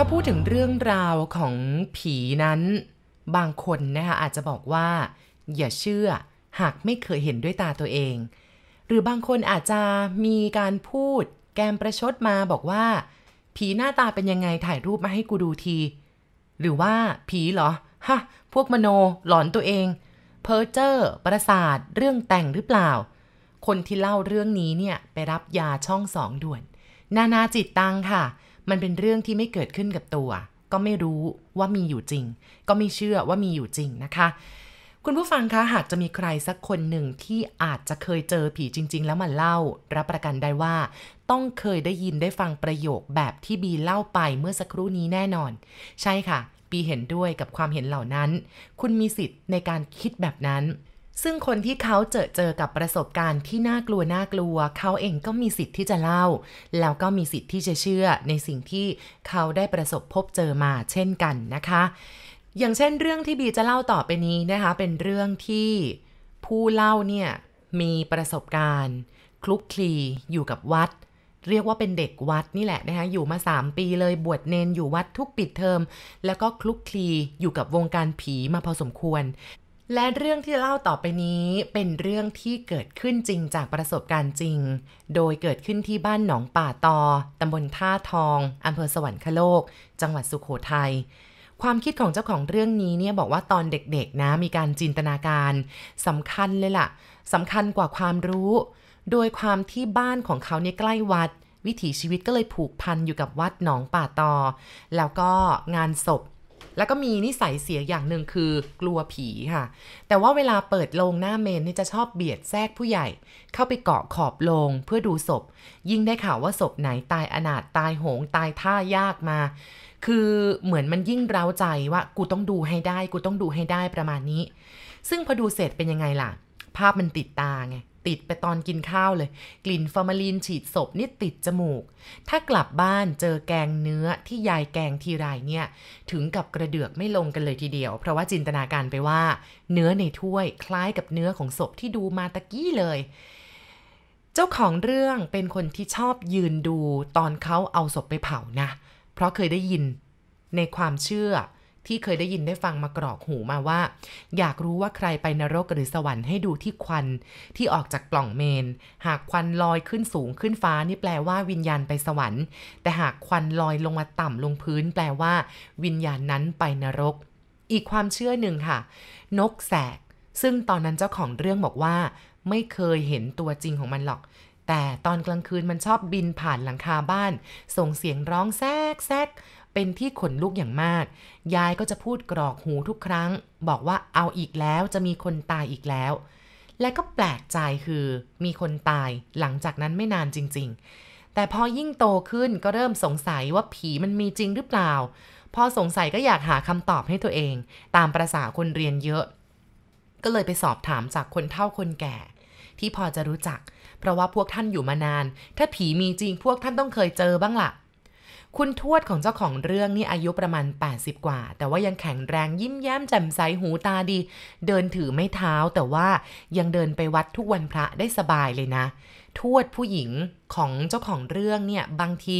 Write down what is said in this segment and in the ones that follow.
ถ้าพูดถึงเรื่องราวของผีนั้น บางคนนะคะอาจจะบอกว่า อย่าเชื่อหากไม่เคยเห็นด้วยตาตัวเอง หรือบางคนอาจจะมีการพูดแกมประชดมาบอกว่า ผีหน้าตาเป็นยังไงถ่ายรูปมาให้กูดูที หรือว่าผีเหรอฮะพวกมโนหลอนตัวเองเพอเจอร์ประสาทเรื่องแต่งหรือเปล่า คนที่เล่าเรื่องนี้เนี่ยไปรับยาช่องสองด่วน นานาจิตตังค่ะ มันเป็นเรื่องที่ไม่เกิดขึ้นกับตัว ก็ไม่รู้ว่ามีอยู่จริง ก็ไม่เชื่อว่ามีอยู่จริงนะคะ คุณผู้ฟังคะหากจะมีใครสักคนหนึ่งที่อาจจะเคยเจอผีจริง ๆ แล้วมาเล่า รับประกันได้ว่า ต้องเคยได้ยินได้ฟังประโยคแบบที่บีเล่าไปเมื่อสักครู่นี้แน่นอน ใช่ค่ะปีเห็นด้วยกับความเห็นเหล่านั้น คุณมีสิทธิ์ในการคิดแบบนั้น ซึ่งคนที่เขาเจอเจอกับประสบการณ์ที่น่ากลัวน่ากลัว เขาเองก็มีสิทธิ์ที่จะเล่า แล้วก็มีสิทธิ์ที่จะเชื่อในสิ่งที่เขาได้ประสบพบเจอมาเช่นกันนะคะ อย่างเช่นเรื่องที่บีจะเล่าต่อไปนี้นะคะ เป็นเรื่องที่ผู้เล่าเนี่ยมีประสบการณ์ คลุกคลีอยู่กับวัด เรียกว่าเป็นเด็กวัดนี่แหละนะคะอยู่มา 3 ปีเลยบวชเนนอยู่วัดทุกปิดเทอม แล้วก็คลุกคลีอยู่กับวงการผีมาพอสมควร และเรื่องที่เล่าต่อไปนี้เป็นเรื่องที่เกิดขึ้นจริงจากประสบการณ์จริง โดยเกิดขึ้นที่บ้านหนองป่าตอ ตำบลท่าทองอำเภอสวรรคโลก จังหวัดสุขโขทัย ความคิดของเจ้าของเรื่องนี้เนี่ยบอกว่าตอนเด็กๆนะมีการจินตนาการสำคัญเลยล่ะสำคัญกว่าความรู้ โดยความที่บ้านของเขาเนี่ยใกล้วัด วิถีชีวิตก็เลยผูกพันอยู่กับวัดหนองป่าตอ แล้วก็งานศพ แล้วก็มีนิสัยเสียอย่างหนึ่งคือกลัวผีค่ะ แต่ว่าเวลาเปิดโลงหน้าเมนนี่จะชอบเบียดแทรกผู้ใหญ่ เข้าไปเกาะขอบโลงเพื่อดูศพ ยิ่งได้ข่าวว่าศพไหนตายอนาถตายโหงตายท่ายากมา คือเหมือนมันยิ่งเร้าใจว่ากูต้องดูให้ได้ กูต้องดูให้ได้ประมาณนี้ ซึ่งพอดูเสร็จเป็นยังไงล่ะ ภาพมันติดตาไง ติดไปตอนกินข้าวเลย กลิ่นฟอร์มาลีนฉีดศพนี่ติดจมูก ถ้ากลับบ้านเจอแกงเนื้อที่ยายแกงทีไรเนี่ย ถึงกับกระเดือกไม่ลงกันเลยทีเดียว เพราะว่าจินตนาการไปว่า เนื้อในถ้วยคล้ายกับเนื้อของศพที่ดูมาตะกี้เลย เจ้าของเรื่องเป็นคนที่ชอบยืนดูตอนเขาเอาศพไปเผานะ เพราะเคยได้ยินในความเชื่อ ที่เคยได้ยินได้ฟังมากรอกหูมาว่า อยากรู้ว่าใครไปนรกหรือสวรรค์ให้ดูที่ควันที่ออกจากปล่องเมน หากควันลอยขึ้นสูงขึ้นฟ้านี่แปลว่าวิญญาณไปสวรรค์ แต่หากควันลอยลงมาต่ำลงพื้น แปลว่า วิญญาณนั้นไปนรก อีกความเชื่อหนึ่งค่ะ นกแสกซึ่งตอนนั้นเจ้าของเรื่องบอกว่า ไม่เคยเห็นตัวจริงของมันหรอก แต่ตอนกลางคืนมันชอบบินผ่านหลังคาบ้าน ส่งเสียงร้องแซกแซกเป็นที่ขนลุกอย่างมาก ยายก็จะพูดกรอกหูทุกครั้ง บอกว่าเอาอีกแล้วจะมีคนตายอีกแล้ว และก็แปลกใจคือมีคนตายหลังจากนั้นไม่นานจริง ๆ แต่พอยิ่งโตขึ้นก็เริ่มสงสัยว่าผีมันมีจริงหรือเปล่า พอสงสัยก็อยากหาคำตอบให้ตัวเอง ตามประษาคนเรียนเยอะ ก็เลยไปสอบถามจากคนเฒ่าคนแก่ ที่พอจะรู้จักเพราะว่าพวกท่านอยู่มานาน ถ้าผีมีจริงพวกท่านต้องเคยเจอบ้างล่ะ คุณทวดของเจ้าของเรื่องนี่อายุประมาณ 80 กว่า แต่ว่ายังแข็งแรงยิ้มแย้มแจ่มใสหูตาดี เดินถือไม่เท้าแต่ว่ายังเดินไปวัดทุกวันพระได้สบายเลยนะ ทวดผู้หญิงของเจ้าของเรื่องเนี่ยบางที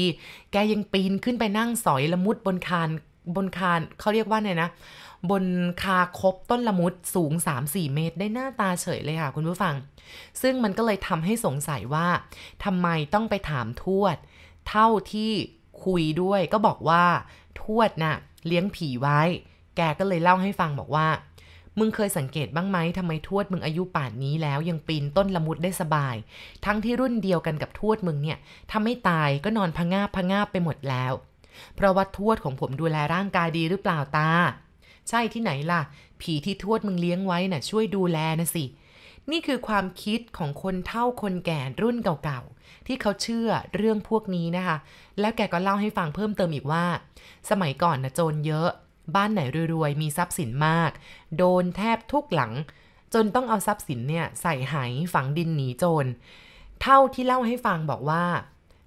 แกยังปีนขึ้นไปนั่งสอยละมุดบนคานบนคานเขาเรียกว่าไงนะ บนคาคบต้นละมุดสูง 3-4 เมตร ได้หน้าตาเฉยเลยค่ะคุณผู้ฟัง ซึ่งมันก็เลยทำให้สงสัยว่าทำไมต้องไปถามทวด เท่าที่คุยด้วยก็บอกว่าทวดน่ะเลี้ยงผีไว้ แกก็เลยเล่าให้ฟังบอกว่า มึงเคยสังเกตบ้างไหมทำไมทวดมึงอายุป่านนี้แล้วยังปีนต้นละมุดได้สบาย ทั้งที่รุ่นเดียวกันกับทวดมึงเนี่ยถ้าไม่ตายก็นอนพะงาบพะงาบไปหมดแล้ว เพราะว่าทวดของผมดูแลร่างกายดีหรือเปล่าตา ใช่ที่ไหนล่ะ ผีที่ทวดมึงเลี้ยงไว้น่ะ ช่วยดูแลนะสิ นี่คือความคิดของคนเฒ่าคนแก่รุ่นเก่าๆ ที่เขาเชื่อเรื่องพวกนี้นะคะ แล้วแกก็เล่าให้ฟังเพิ่มเติมอีกว่า สมัยก่อนนะโจรเยอะ บ้านไหนรวยๆ มีทรัพย์สินมาก โดนแทบทุกหลัง จนต้องเอาทรัพย์สินเนี่ยใส่ไหฝังดินหนีโจร เท่าที่เล่าให้ฟังบอกว่า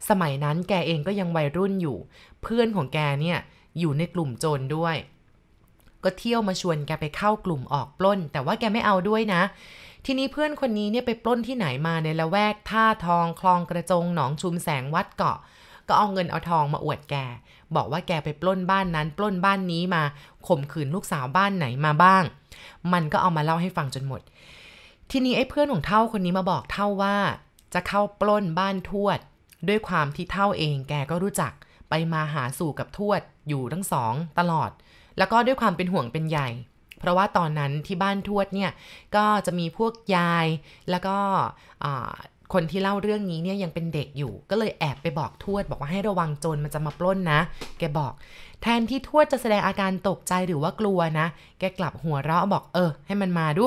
สมัยนั้นแกเองก็ยังวัยรุ่นอยู่ เพื่อนของแกเนี่ยอยู่ในกลุ่มโจรด้วย ก็เที่ยวมาชวนแกไปเข้ากลุ่มออกปล้น แต่ว่าแกไม่เอาด้วยนะ ทีนี้เพื่อนคนนี้เนี่ยไปปล้นที่ไหนมาในละแวกท่าทองคลองกระจงหนองชุมแสงวัดเกาะ ก็เอาเงินเอาทองมาอวดแก บอกว่าแกไปปล้นบ้านนั้น ปล้นบ้านนี้มาข่มขืนลูกสาวบ้านไหนมาบ้าง มันก็เอามาเล่าให้ฟังจนหมด ทีนี้ไอ้เพื่อนของเท่าคนนี้มาบอกเท่าว่า จะเข้าปล้นบ้านทวด ด้วยความที่เท่าเองแกก็รู้จักไปมาหาสู่กับทวดอยู่ทั้งสองตลอด แล้วก็ด้วยความเป็นห่วงเป็นใหญ่ เพราะว่าตอนนั้นที่บ้านทวดเนี่ยก็จะมีพวกยายแล้วก็คนที่เล่าเรื่องนี้เนี่ยยังเป็นเด็กอยู่ ก็เลยแอบไปบอกทวดบอกว่าให้ระวังโจรมันจะมาปล้นนะ แกบอก แทนที่ทวดจะแสดงอาการตกใจหรือว่ากลัวนะ แกกลับหัวเราะบอกเออ ให้มันมาดู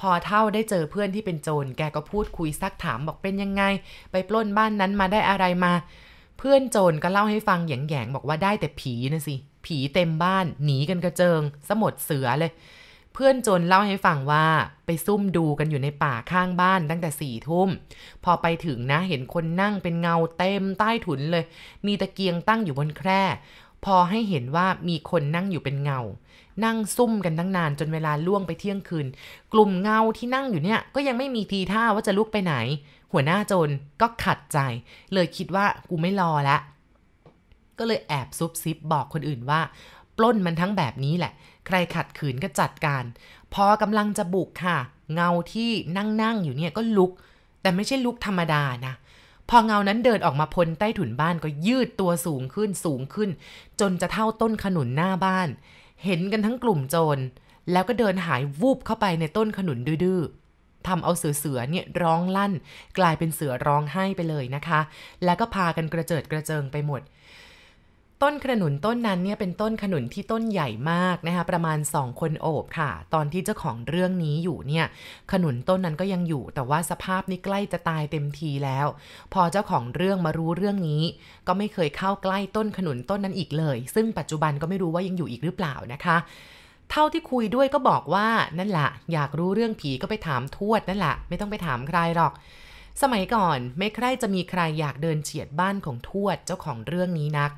พอเท่าได้เจอเพื่อนที่เป็นโจรแกก็พูดคุยซักถามบอกเป็นยังไง ไปปล้นบ้านนั้นมาได้อะไรมา เพื่อนโจรก็เล่าให้ฟังแยงๆบอกว่าได้แต่ผีนะสิ ผีเต็มบ้านหนีกันกระเจิง สมดเสือเลย เพื่อนจนเล่าให้ฟังว่าไปซุ่มดูกันอยู่ในป่าข้างบ้านตั้งแต่สี่ทุ่ม พอไปถึงนะเห็นคนนั่งเป็นเงาเต็มใต้ถุนเลย มีตะเกียงตั้งอยู่บนแคร่ พอให้เห็นว่ามีคนนั่งอยู่เป็นเงา นั่งซุ่มกันตั้งนานจนเวลาล่วงไปเที่ยงคืน กลุ่มเงาที่นั่งอยู่เนี่ยก็ยังไม่มีทีท่าว่าจะลุกไปไหน หัวหน้าโจรก็ขัดใจ เลยคิดว่ากูไม่รอละ ก็เลยแอบซุบซิบบอกคนอื่นว่า ปล้นมันทั้งแบบนี้แหละ ใครขัดขืนก็จัดการ พอกำลังจะบุกค่ะ เงาที่นั่งนั่งอยู่เนี่ยก็ลุก แต่ไม่ใช่ลุกธรรมดานะพอเงานั้นเดินออกมาพ้นใต้ถุนบ้านก็ยืดตัวสูงขึ้นสูงขึ้น จนจะเท่าต้นขนุนหน้าบ้าน เห็นกันทั้งกลุ่มโจร แล้วก็เดินหายวูบเข้าไปในต้นขนุนดื้อทำเอาเสือเสือเนี่ยร้องลั่น กลายเป็นเสือร้องไห้ไปเลยนะคะ แล้วก็พากันกระเจิดกระเจิงไปหมด ต้นขนุนต้นนั้นเนี่ยเป็นต้นขนุนที่ต้นใหญ่มากนะคะประมาณ 2 คนโอบค่ะ ตอนที่เจ้าของเรื่องนี้อยู่เนี่ยขนุนต้นนั้นก็ยังอยู่ แต่ว่าสภาพนี้ใกล้จะตายเต็มทีแล้ว พอเจ้าของเรื่องมารู้เรื่องนี้ ก็ไม่เคยเข้าใกล้ต้นขนุนต้นนั้นอีกเลย ซึ่งปัจจุบันก็ไม่รู้ว่ายังอยู่อีกหรือเปล่านะคะเท่าที่คุยด้วยก็บอกว่านั่นแหละอยากรู้เรื่องผีก็ไปถามทวดนั่นแหละไม่ต้องไปถามใครหรอก สมัยก่อนไม่ใครจะมีใครอยากเดินเฉียดบ้านของทวดเจ้าของเรื่องนี้นัก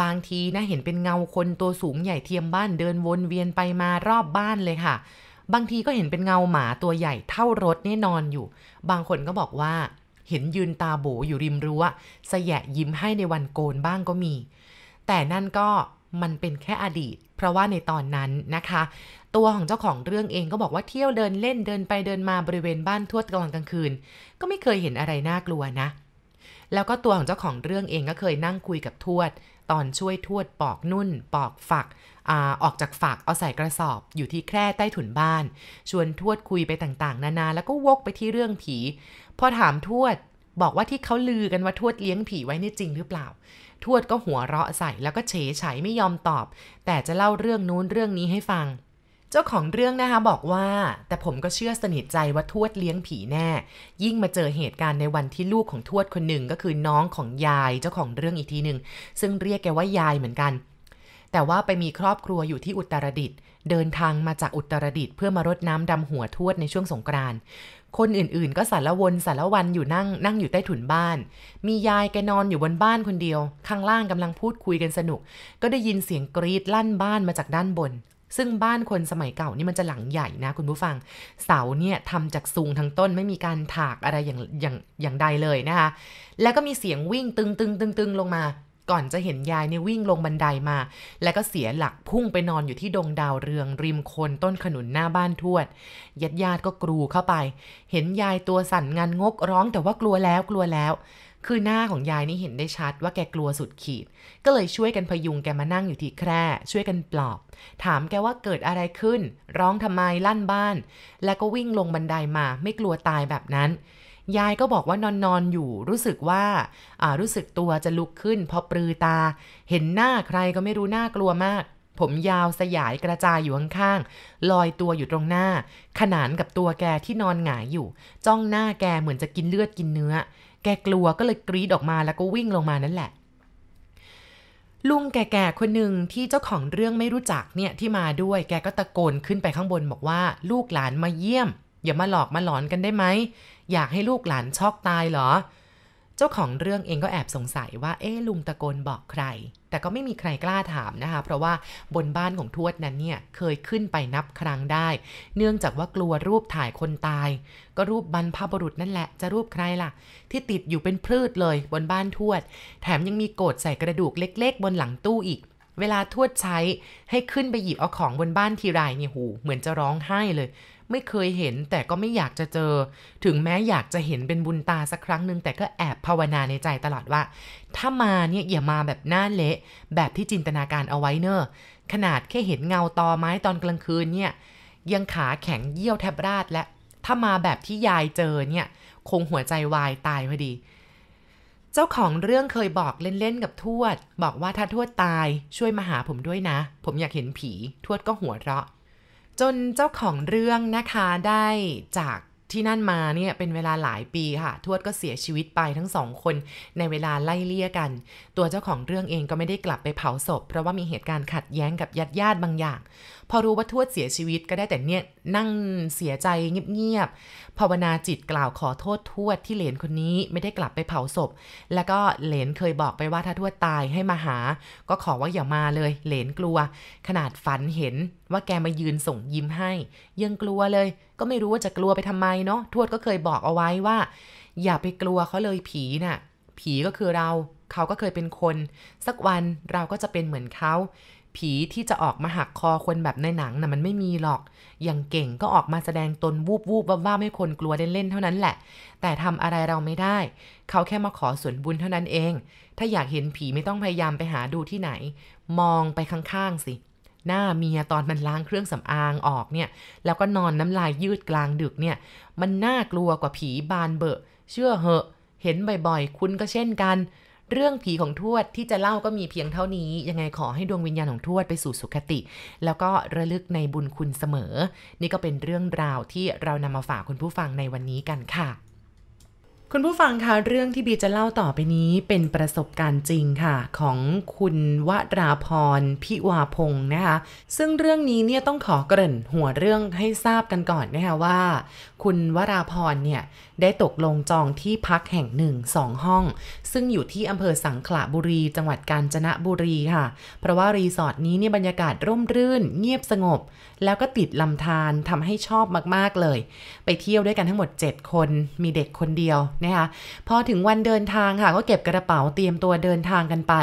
บางทีนะเห็นเป็นเงาคนตัวสูงใหญ่เทียมบ้านเดินวนเวียนไปมารอบบ้านเลยค่ะ บางทีก็เห็นเป็นเงาหมาตัวใหญ่เท่ารถนี่นอนอยู่ บางคนก็บอกว่า เห็นยืนตาโบอยู่ริมรั้วสยะยิ้มให้ในวันโกนบ้างก็มี แต่นั่นก็มันเป็นแค่อดีต เพราะว่าในตอนนั้นนะคะ ตัวของเจ้าของเรื่องเองก็บอกว่าเที่ยวเดินเล่นเดินไปเดินมาบริเวณบ้านทวดกลางกลางคืน ก็ไม่เคยเห็นอะไรน่ากลัวนะ แล้วก็ตัวของเจ้าของเรื่องเองก็เคยนั่งคุยกับทวด ตอนช่วยทวดปอกนุ่น ปอกฝักอออกจากฝักเอาใส่กระสอบ อยู่ที่แคร่ใต้ถุนบ้าน ชวนทวดคุยไปต่างๆ นานา แล้วก็วกไปที่เรื่องผี พอถามทวดบอกว่าที่เขาลือกันว่าทวดเลี้ยงผีไว้นี่จริงหรือเปล่า ทวดก็หัวเราะใส่แล้วก็เฉยไฉไม่ยอมตอบ แต่จะเล่าเรื่องนู้นเรื่องนี้ให้ฟัง จ้าของเรื่องนะคะบอกว่า แต่ผมก็เชื่อสนิทใจว่าทวดเลี้ยงผีแน่ ยิ่งมาเจอเหตุการณ์ในวันที่ลูกของทวดคนหนึ่งก็คือน้องของยายเจ้าของเรื่องอีกทีหนึ่งซึ่งเรียกแกว่ายายเหมือนกัน แต่ว่าไปมีครอบครัวอยู่ที่อุตรดิตถ์เดินทางมาจากอุตรดิตถ์เพื่อมารดน้ำดำหัวทวดในช่วงสงกรานต์คนอื่นๆ ก็สารวนสารวันอยู่นั่งนั่งอยู่ใต้ถุนบ้าน มียายแกนอนอยู่บนบ้านคนเดียว ข้างล่างกำลังพูดคุยกันสนุก ก็ได้ยินเสียงกรีดลั่นบ้านมาจากด้านบน ซึ่งบ้านคนสมัยเก่านี่มันจะหลังใหญ่นะคุณผู้ฟัง เสาเนี่ยทำจากซุงทั้งต้นไม่มีการถากอะไรอย่างอย่างอย่างใดเลยนะคะ แล้วก็มีเสียงวิ่งตึงตึงตึงตึงลงมา ก่อนจะเห็นยายเนี่ยวิ่งลงบันไดามา แล้วก็เสียหลักพุ่งไปนอนอยู่ที่ดงดาวเรืองริมโคนต้นขนุนหน้าบ้านทวดญาติญาติก็กรูเข้าไป เห็นยายตัวสั่นงานงกร้องแต่ว่ากลัวแล้วกลัวแล้ว คือหน้าของยายนี่เห็นได้ชัดว่าแกกลัวสุดขีด ก็เลยช่วยกันพยุงแกมานั่งอยู่ที่แคร่ ช่วยกันปลอบ ถามแกว่าเกิดอะไรขึ้น ร้องทำไมลั่นบ้าน แล้วก็วิ่งลงบันไดามาไม่กลัวตายแบบนั้น ยายก็บอกว่านอนนอนอยู่รู้สึกว่าารู้สึกตัวจะลุกขึ้น พอปลือตา เห็นหน้าใครก็ไม่รู้น่ากลัวมาก ผมยาวสยายกระจายอยู่ข้างๆลอยตัวอยู่ตรงหน้า ขนานกับตัวแกที่นอนหงายอยู่ จ้องหน้าแกเหมือนจะกินเลือดกินเนื้อ แกกลัวก็เลยกรีดออกมาแล้วก็วิ่งลงมานั่นแหละลุงแก่ๆ คนหนึ่งที่เจ้าของเรื่องไม่รู้จักเนี่ยที่มาด้วย แกก็ตะโกนขึ้นไปข้างบนบอกว่า ลูกหลานมาเยี่ยม อย่ามาหลอกมาหลอนกันได้ไหม อยากให้ลูกหลานช็อกตายเหรอ เจ้าของเรื่องเองก็แอบสงสัยว่า เอ๊ลุงตะโกนบอกใคร แต่ก็ไม่มีใครกล้าถามนะคะ เพราะว่าบนบ้านของทวดนั้นเนี่ยเคยขึ้นไปนับครั้งได้ เนื่องจากว่ากลัวรูปถ่ายคนตาย ก็รูปบรรพบุรุษนั่นแหละ จะรูปใครล่ะ ที่ติดอยู่เป็นพืชเลยบนบ้านทวด แถมยังมีโกดใส่กระดูกเล็ก ๆ บนหลังตู้อีกเวลาทวดใช้ให้ขึ้นไปหยิบเอาของบนบ้านทีไรเนี่ยหูเหมือนจะร้องไห้เลย ไม่เคยเห็นแต่ก็ไม่อยากจะเจอ ถึงแม้อยากจะเห็นเป็นบุญตาสักครั้งหนึ่งแต่ก็แอบภาวนาในใจตลอดว่า ถ้ามาเนี่ยอย่ามาแบบหน้าเละ แบบที่จินตนาการเอาไว้เนอะขนาดแค่เห็นเงาตอไม้ตอนกลางคืนเนี่ยยังขาแข็งเยี่ยวแทบราดและ ถ้ามาแบบที่ยายเจอเนี่ยคงหัวใจวายตายพอดี เจ้าของเรื่องเคยบอกเล่นๆกับทวด บอกว่าถ้าทวดตายช่วยมาหาผมด้วยนะ ผมอยากเห็นผี ทวดก็หัวเราะ จนเจ้าของเรื่องนะคะได้จากที่นั่นมาเนี่ยเป็นเวลาหลายปีค่ะ ทวดก็เสียชีวิตไปทั้งสองคนในเวลาไล่เลี่ยกัน ตัวเจ้าของเรื่องเองก็ไม่ได้กลับไปเผาศพ เพราะว่ามีเหตุการณ์ขัดแย้งกับญาติญาติบางอย่าง พอรู้ว่าทวดเสียชีวิตก็ได้แต่เนี่ยนั่งเสียใจเงียบๆภาวนาจิตกล่าวขอโทษทวดที่เหลนคนนี้ไม่ได้กลับไปเผาศพ แล้วก็เหลนเคยบอกไปว่าถ้าทวดตายให้มาหา ก็ขอว่าอย่ามาเลยเหลนกลัว ขนาดฝันเห็นว่าแกมายืนส่งยิ้มให้ ยังกลัวเลย ก็ไม่รู้ว่าจะกลัวไปทำไมเนาะทวดก็เคยบอกเอาไว้ว่า อย่าไปกลัวเขาเลยผีนะ่ะ ผีก็คือเรา เขาก็เคยเป็นคน สักวันเราก็จะเป็นเหมือนเขาผีที่จะออกมาหักคอคนแบบในหนังนะ่ะมันไม่มีหรอก อย่างเก่งก็ออกมาแสดงตนวูบวูบว่าไม่คนกลัวเล่นๆเท่านั้นแหละ แต่ทำอะไรเราไม่ได้ เขาแค่มาขอส่วนบุญเท่านั้นเอง ถ้าอยากเห็นผีไม่ต้องพยายามไปหาดูที่ไหน มองไปข้างๆสิ หน้าเมียตอนมันล้างเครื่องสำอางออกเนี่ย แล้วก็นอนน้ำลายยืดกลางดึกเนี่ย มันน่ากลัวกว่าผีบานเบอะเชื่อเหอะ เห็นบ่อยๆ คุณก็เช่นกัน เรื่องผีของทวดที่จะเล่าก็มีเพียงเท่านี้ ยังไงขอให้ดวงวิญญาณของทวดไปสู่สุคติ แล้วก็ระลึกในบุญคุณเสมอ นี่ก็เป็นเรื่องราวที่เรานำมาฝากคุณผู้ฟังในวันนี้กันค่ะ คุณผู้ฟังคะเรื่องที่บีจะเล่าต่อไปนี้เป็นประสบการณ์จริงค่ะ ของคุณวราพรพิวาพงศ์นะคะ ซึ่งเรื่องนี้เนี่ยต้องขอเกริ่นหัวเรื่องให้ทราบกันก่อนนะคะว่า คุณวราพรเนี่ยได้ตกลงจองที่พักแห่งหนึ่งสองห้อง ซึ่งอยู่ที่อำเภอสังขละบุรี จังหวัดกาญจนบุรีค่ะ เพราะว่ารีสอร์ทนี้เนี่ยบรรยากาศร่มรื่น เงียบสงบ แล้วก็ติดลำธารทำให้ชอบมากๆเลย ไปเที่ยวด้วยกันทั้งหมด 7 คนมีเด็กคนเดียวนะคะพอถึงวันเดินทางค่ะก็เก็บกระเป๋าเตรียมตัวเดินทางกันไป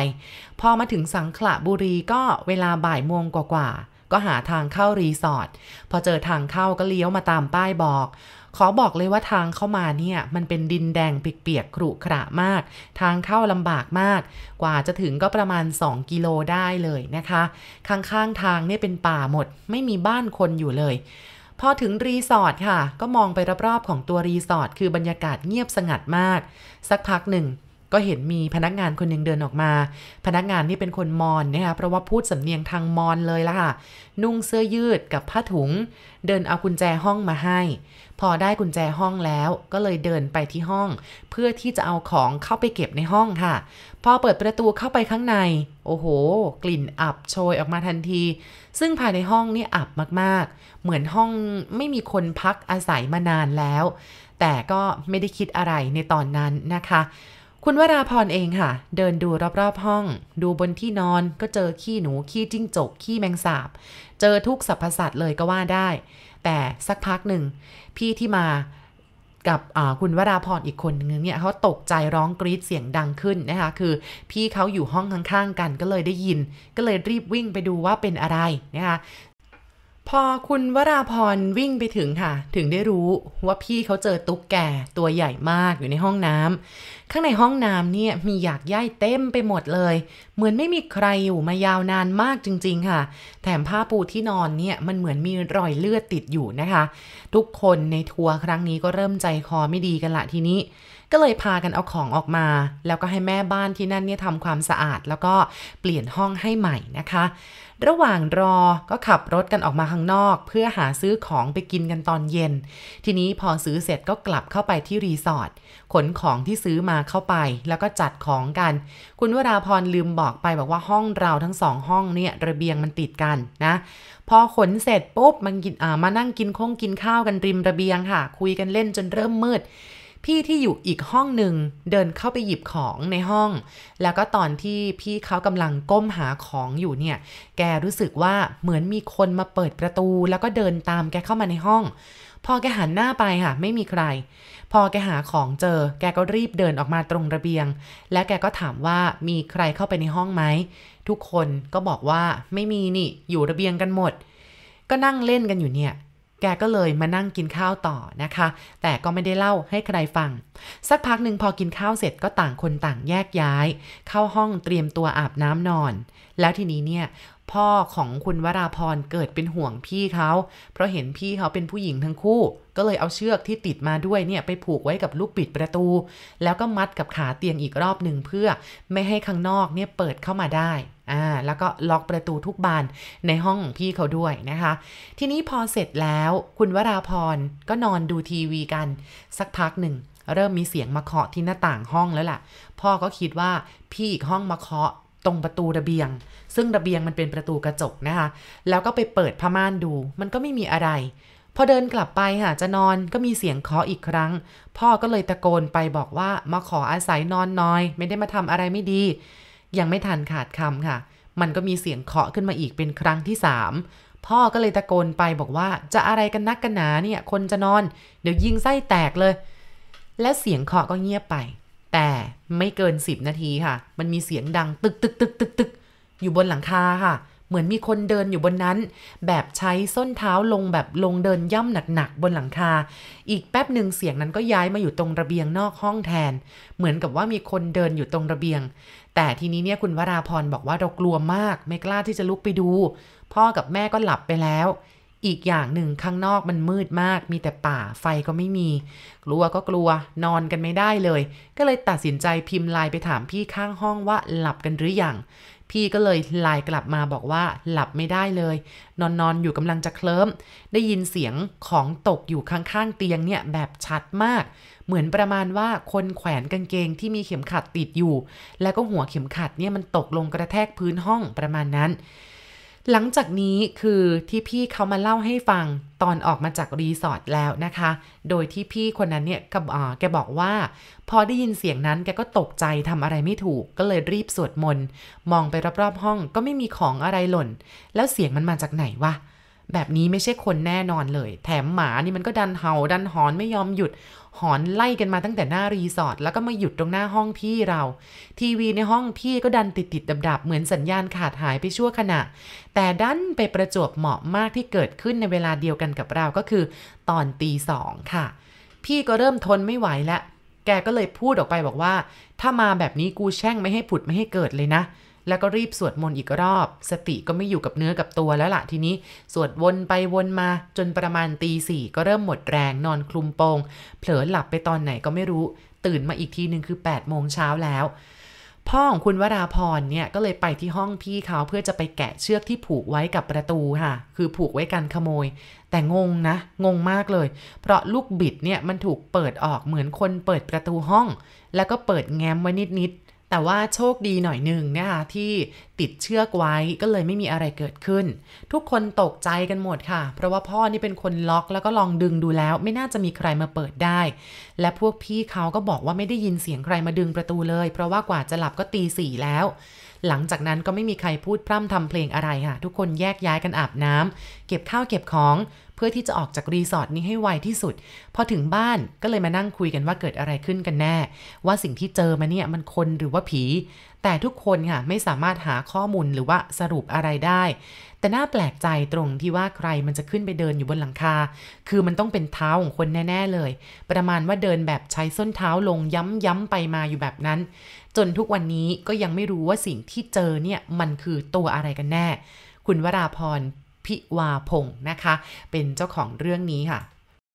พอมาถึงสังขละบุรีก็เวลาบ่ายโมงกว่าๆก็หาทางเข้ารีสอร์ทพอเจอทางเข้าก็เลี้ยวมาตามป้ายบอก ขอบอกเลยว่าทางเข้ามาเนี่ย มันเป็นดินแดงเปียกๆครุขระมาก ทางเข้าลำบากมาก กว่าจะถึงก็ประมาณ 2 กิโลได้เลยนะคะ ข้างๆทางเนี่ยเป็นป่าหมด ไม่มีบ้านคนอยู่เลย พอถึงรีสอร์ทค่ะ ก็มองไปรอบๆของตัวรีสอร์ทคือบรรยากาศเงียบสงัดมาก สักพักหนึ่ง ก็เห็นมีพนักงานคนหนึ่งเดินออกมา พนักงานนี่เป็นคนมอนนะคะเพราะว่าพูดสำเนียงทางมอนเลยล่ะค่ะ นุ่งเสื้อยืดกับผ้าถุง เดินเอากุญแจห้องมาให้ พอได้กุญแจห้องแล้ว ก็เลยเดินไปที่ห้อง เพื่อที่จะเอาของเข้าไปเก็บในห้องค่ะ พอเปิดประตูเข้าไปข้างใน โอ้โห กลิ่นอับโชยออกมาทันที ซึ่งภายในห้องนี่อับมากๆ เหมือนห้องไม่มีคนพักอาศัยมานานแล้ว แต่ก็ไม่ได้คิดอะไรในตอนนั้นนะคะ คุณวราพรเองค่ะ เดินดูรอบๆห้อง ดูบนที่นอนก็เจอขี้หนูขี้จิ้งจกขี้แมงสาบ เจอทุกสรรพสัตว์เลยก็ว่าได้ แต่สักพักหนึ่ง พี่ที่มากับคุณวราพรอีกคนนึงเนี่ยเขาตกใจร้องกรีดเสียงดังขึ้นนะคะ คือพี่เขาอยู่ห้องข้างๆกันก็เลยได้ยิน ก็เลยรีบวิ่งไปดูว่าเป็นอะไรนะคะ พอคุณวราพรวิ่งไปถึงค่ะ ถึงได้รู้ว่าพี่เขาเจอตุ๊กแก่ตัวใหญ่มากอยู่ในห้องน้ำข้างในห้องน้ำเนี่ยมีหยากย่ายเต็มไปหมดเลย เหมือนไม่มีใครอยู่มายาวนานมากจริง ๆ ค่ะ แถมผ้าปูที่นอนเนี่ยมันเหมือนมีรอยเลือดติดอยู่นะคะ ทุกคนในทัวร์ครั้งนี้ก็เริ่มใจคอไม่ดีกันละทีนี้ก็เลยพากันเอาของออกมา แล้วก็ให้แม่บ้านที่นั่นเนี่ยทำความสะอาด แล้วก็เปลี่ยนห้องให้ใหม่นะคะระหว่างรอก็ขับรถกันออกมาข้างนอก เพื่อหาซื้อของไปกินกันตอนเย็น ทีนี้พอซื้อเสร็จก็กลับเข้าไปที่รีสอร์ทขนของที่ซื้อมาเข้าไป แล้วก็จัดของกัน คุณวราพรลืมบอกไปบอกว่าห้องเราทั้งสองห้องเนี่ยระเบียงมันติดกันนะ พอขนเสร็จปุ๊บมันกินอ่ามานั่งกินคงกินข้าวกันริมระเบียงค่ะ คุยกันเล่นจนเริ่มมืด พี่ที่อยู่อีกห้องหนึ่งเดินเข้าไปหยิบของในห้อง แล้วก็ตอนที่พี่เขากำลังก้มหาของอยู่เนี่ย แกรู้สึกว่าเหมือนมีคนมาเปิดประตู แล้วก็เดินตามแกเข้ามาในห้อง พอแกหันหน้าไปค่ะไม่มีใคร พอแกหาของเจอ แกก็รีบเดินออกมาตรงระเบียง และแกก็ถามว่ามีใครเข้าไปในห้องไหมทุกคนก็บอกว่าไม่มีนี่อยู่ระเบียงกันหมด ก็นั่งเล่นกันอยู่เนี่ย แกก็เลยมานั่งกินข้าวต่อนะคะ แต่ก็ไม่ได้เล่าให้ใครฟัง สักพักหนึ่งพอกินข้าวเสร็จก็ต่างคนต่างแยกย้าย เข้าห้องเตรียมตัวอาบน้ำนอน แล้วทีนี้เนี่ยพ่อของคุณวราพรเกิดเป็นห่วงพี่เขา เพราะเห็นพี่เขาเป็นผู้หญิงทั้งคู่ ก็เลยเอาเชือกที่ติดมาด้วยเนี่ยไปผูกไว้กับลูกปิดประตู แล้วก็มัดกับขาเตียงอีกรอบหนึ่งเพื่อไม่ให้ข้างนอกเนี่ยเปิดเข้ามาได้ อ่าแล้วก็ล็อกประตูทุกบานในห้องของพี่เขาด้วยนะคะ ทีนี้พอเสร็จแล้วคุณวราพรก็นอนดูทีวีกัน สักพักหนึ่ง เริ่มมีเสียงมาเคาะที่หน้าต่างห้องแล้วล่ะ พ่อก็คิดว่าพี่อีกห้องมาเคาะตรงประตูระเบียง ซึ่งระเบียงมันเป็นประตูกระจกนะคะ แล้วก็ไปเปิดผ้าม่านดู มันก็ไม่มีอะไร พอเดินกลับไปค่ะจะนอนก็มีเสียงเคาะอีกครั้ง พ่อก็เลยตะโกนไปบอกว่ามาขออาศัยนอนน้อย ไม่ได้มาทำอะไรไม่ดี ยังไม่ทันขาดคำค่ะ มันก็มีเสียงเคาะขึ้นมาอีกเป็นครั้งที่สามพ่อก็เลยตะโกนไปบอกว่าจะอะไรกันนักกันหนาเนี่ย คนจะนอน เดี๋ยวยิงไส้แตกเลย และเสียงเคาะก็เงียบไป แต่ไม่เกิน10นาทีค่ะ มันมีเสียงดังตึกตึกตึกตึกตึกอยู่บนหลังคาค่ะ เหมือนมีคนเดินอยู่บนนั้น แบบใช้ส้นเท้าลงแบบลงเดินย่ำหนักๆบนหลังคา อีกแป๊บหนึ่งเสียงนั้นก็ย้ายมาอยู่ตรงระเบียงนอกห้องแทน เหมือนกับว่ามีคนเดินอยู่ตรงระเบียง แต่ทีนี้เนี่ยคุณวราพรบอกว่าเรากลัวมากไม่กล้าที่จะลุกไปดู พ่อกับแม่ก็หลับไปแล้ว อีกอย่างหนึ่งข้างนอกมันมืดมาก มีแต่ป่าไฟก็ไม่มี กลัวก็กลัวนอนกันไม่ได้เลย ก็เลยตัดสินใจพิมพ์ไลน์ไปถามพี่ข้างห้องว่าหลับกันหรือยัง พี่ก็เลยไลน์กลับมาบอกว่าหลับไม่ได้เลย นอนนอนอยู่กำลังจะเคลิ้ม ได้ยินเสียงของตกอยู่ข้างๆเตียงเนี่ยแบบชัดมาก เหมือนประมาณว่าคนแขวนกางเกงที่มีเข็มขัดติดอยู่ แล้วก็หัวเข็มขัดเนี่ยมันตกลงกระแทกพื้นห้องประมาณนั้น หลังจากนี้คือที่พี่เขามาเล่าให้ฟังตอนออกมาจากรีสอร์ทแล้วนะคะ โดยที่พี่คนนั้นเนี่ยกับอ๋อแกบอกว่า พอได้ยินเสียงนั้นแกก็ตกใจทำอะไรไม่ถูก ก็เลยรีบสวดมนต์ มองไปรอบๆห้องก็ไม่มีของอะไรหล่น แล้วเสียงมันมาจากไหนวะ แบบนี้ไม่ใช่คนแน่นอนเลย แถมหมานี่มันก็ดันเห่าดันหอนไม่ยอมหยุด หอนไล่กันมาตั้งแต่หน้ารีสอร์ทแล้วก็มาหยุดตรงหน้าห้องพี่เรา ทีวีในห้องพี่ก็ดันติดติดดับดับเหมือนสัญญาณขาดหายไปชั่วขณะ แต่ดันไปประจวบเหมาะมากที่เกิดขึ้นในเวลาเดียวกันกับเราก็คือ ตอนตีสองค่ะ พี่ก็เริ่มทนไม่ไหวแล้วแกก็เลยพูดออกไปบอกว่า ถ้ามาแบบนี้กูแช่งไม่ให้ผุดไม่ให้เกิดเลยนะ แล้วก็รีบสวดมนต์อีกรอบ สติก็ไม่อยู่กับเนื้อกับตัวแล้วล่ะทีนี้ สวดวนไปวนมาจนประมาณตีสี่ก็เริ่มหมดแรงนอนคลุมโปง เผลอหลับไปตอนไหนก็ไม่รู้ ตื่นมาอีกทีหนึ่งคือ8ปดโมงเช้าแล้ว พ่อของคุณวราพรเนี่ยก็เลยไปที่ห้องพี่เขาเพื่อจะไปแกะเชือกที่ผูกไว้กับประตูค่ะ คือผูกไว้กันขโมย แต่งงนะ งงมากเลย เพราะลูกบิดเนี่ยมันถูกเปิดออกเหมือนคนเปิดประตูห้อง แล้วก็เปิดแง้มไว้นิดๆ แต่ว่าโชคดีหน่อยหนึ่งนะคะที่ติดเชือกไว้ก็เลยไม่มีอะไรเกิดขึ้น ทุกคนตกใจกันหมดค่ะ เพราะว่าพ่อนี่เป็นคนล็อกแล้วก็ลองดึงดูแล้ว ไม่น่าจะมีใครมาเปิดได้ และพวกพี่เขาก็บอกว่าไม่ได้ยินเสียงใครมาดึงประตูเลย เพราะว่ากว่าจะหลับก็ตีสี่แล้ว หลังจากนั้นก็ไม่มีใครพูดพร่ำทำเพลงอะไรค่ะ ทุกคนแยกย้ายกันอาบน้ำเก็บข้าวเก็บของเพื่อที่จะออกจากรีสอร์ทนี้ให้ไวที่สุด พอถึงบ้านก็เลยมานั่งคุยกันว่าเกิดอะไรขึ้นกันแน่ ว่าสิ่งที่เจอมาเนี่ยมันคนหรือว่าผี แต่ทุกคนค่ะไม่สามารถหาข้อมูลหรือว่าสรุปอะไรได้ แต่น่าแปลกใจตรงที่ว่าใครมันจะขึ้นไปเดินอยู่บนหลังคา คือมันต้องเป็นเท้าของคนแน่ ๆเลย ประมาณว่าเดินแบบใช้ส้นเท้าลงย้ำๆไปมาอยู่แบบนั้น จนทุกวันนี้ก็ยังไม่รู้ว่าสิ่งที่เจอเนี่ยมันคือตัวอะไรกันแน่ คุณวราพรพิวาพงศ์นะคะ เป็นเจ้าของเรื่องนี้ค่ะ